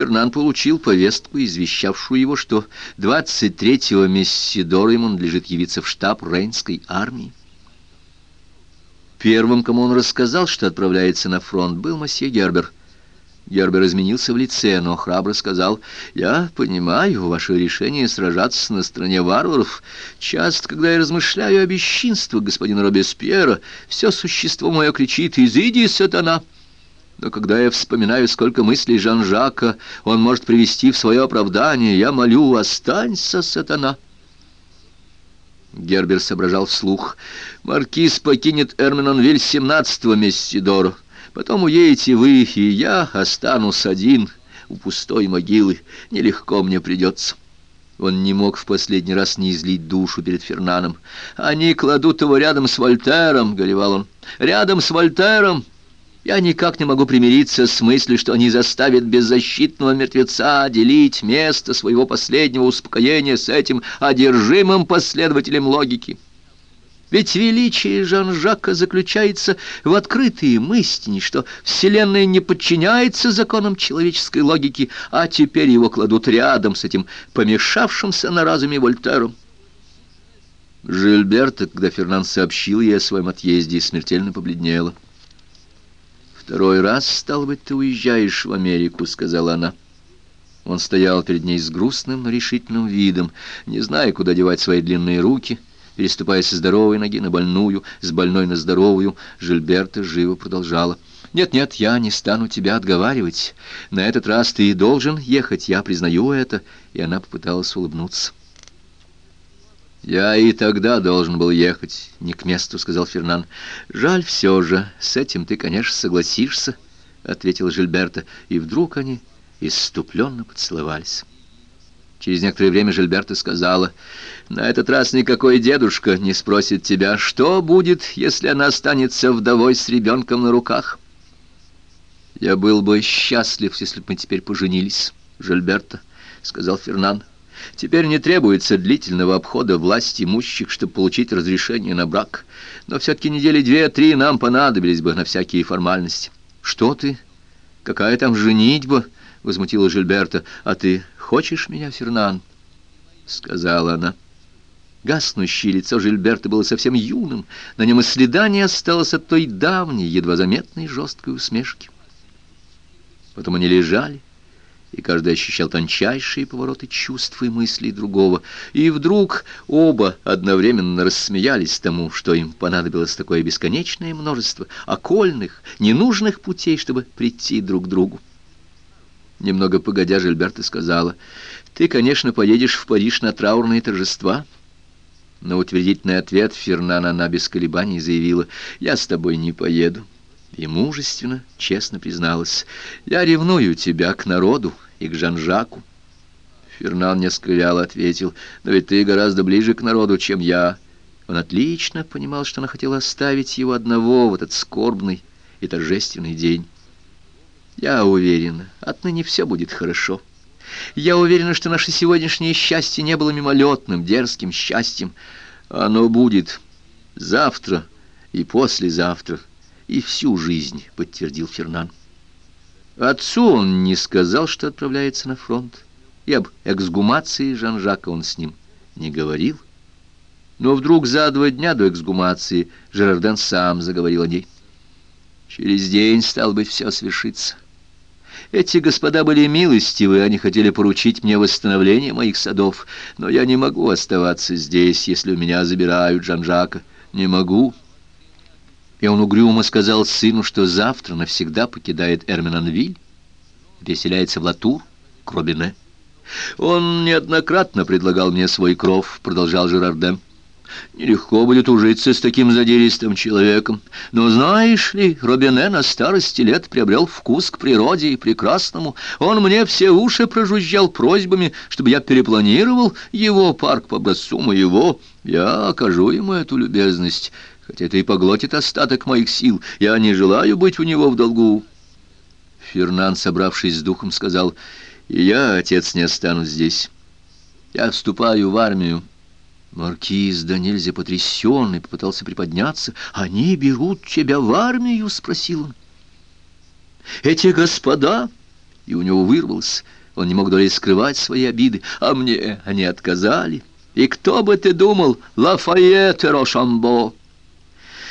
Фернан получил повестку, извещавшую его, что 23-го Мессидора ему надлежит явиться в штаб Рейнской армии. Первым, кому он рассказал, что отправляется на фронт, был месье Гербер. Гербер изменился в лице, но храбро сказал, «Я понимаю ваше решение сражаться на стороне варваров. Часто, когда я размышляю о бесчинствах господина Робеспьера, все существо мое кричит, «Изыди, сатана!» Но когда я вспоминаю, сколько мыслей Жан-Жака он может привести в свое оправдание, я молю, останься, сатана. Гербер соображал вслух. Маркиз покинет Эрменонвиль 17-го Мессидора. Потом уедете вы, и я останусь один у пустой могилы. Нелегко мне придется. Он не мог в последний раз не излить душу перед Фернаном. «Они кладут его рядом с Вольтером», — горевал он. «Рядом с Вольтером!» Я никак не могу примириться с мыслью, что они заставят беззащитного мертвеца делить место своего последнего успокоения с этим одержимым последователем логики. Ведь величие Жан-Жака заключается в открытой истине, что Вселенная не подчиняется законам человеческой логики, а теперь его кладут рядом с этим помешавшимся на разуме Вольтером. Жильберта, когда Фернан сообщил ей о своем отъезде, смертельно побледнела. «Второй раз, стал быть, ты уезжаешь в Америку», — сказала она. Он стоял перед ней с грустным, но решительным видом, не зная, куда девать свои длинные руки, переступая со здоровой ноги на больную, с больной на здоровую. Жильберта живо продолжала. «Нет-нет, я не стану тебя отговаривать. На этот раз ты должен ехать, я признаю это». И она попыталась улыбнуться. «Я и тогда должен был ехать, не к месту», — сказал Фернан. «Жаль все же, с этим ты, конечно, согласишься», — ответила Жильберта. И вдруг они иступленно поцеловались. Через некоторое время Жильберта сказала, «На этот раз никакой дедушка не спросит тебя, что будет, если она останется вдовой с ребенком на руках». «Я был бы счастлив, если бы мы теперь поженились, Жильберта», — сказал Фернан. Теперь не требуется длительного обхода власти имущих, чтобы получить разрешение на брак. Но все-таки недели две-три нам понадобились бы на всякие формальности. Что ты? Какая там женитьба? Возмутила Жильберта. А ты хочешь меня, Фернан? Сказала она. Гаснущее лицо Жильберта было совсем юным. На нем и следа не осталось от той давней, едва заметной жесткой усмешки. Потом они лежали, и каждый ощущал тончайшие повороты чувств и мыслей другого. И вдруг оба одновременно рассмеялись тому, что им понадобилось такое бесконечное множество окольных, ненужных путей, чтобы прийти друг к другу. Немного погодя, Жильберта сказала, «Ты, конечно, поедешь в Париж на траурные торжества». На утвердительный ответ Фернана она без колебаний заявила, «Я с тобой не поеду» и мужественно, честно призналась, «Я ревную тебя к народу и к Жан-Жаку». Фернан несколько ответил, «Но ведь ты гораздо ближе к народу, чем я». Он отлично понимал, что она хотела оставить его одного в этот скорбный и торжественный день. «Я уверена, отныне все будет хорошо. Я уверена, что наше сегодняшнее счастье не было мимолетным, дерзким счастьем. Оно будет завтра и послезавтра» и всю жизнь, подтвердил Фернан. Отцу он не сказал, что отправляется на фронт, и об эксгумации Жан-Жака он с ним не говорил. Но вдруг за два дня до эксгумации Жерарден сам заговорил о ней. Через день, стал быть, все свершится. Эти господа были милостивы, они хотели поручить мне восстановление моих садов, но я не могу оставаться здесь, если у меня забирают Жан-Жака. Не могу. И он угрюмо сказал сыну, что завтра навсегда покидает Эрменонвиль, переселяется в Латур, к Робине. «Он неоднократно предлагал мне свой кров», — продолжал Жерарден. «Нелегко будет ужиться с таким задиристым человеком. Но знаешь ли, Робине на старости лет приобрел вкус к природе и прекрасному. Он мне все уши прожужжал просьбами, чтобы я перепланировал его парк по образцу моего. Я окажу ему эту любезность» хотя это и поглотит остаток моих сил. Я не желаю быть у него в долгу». Фернан, собравшись с духом, сказал, «И я, отец, не останусь здесь. Я вступаю в армию». Маркиз да потрясенный попытался приподняться. «Они берут тебя в армию?» — спросил он. «Эти господа и у него вырвалось. Он не мог долей скрывать свои обиды, а мне они отказали. И кто бы ты думал, Лафайет и Рошамбо?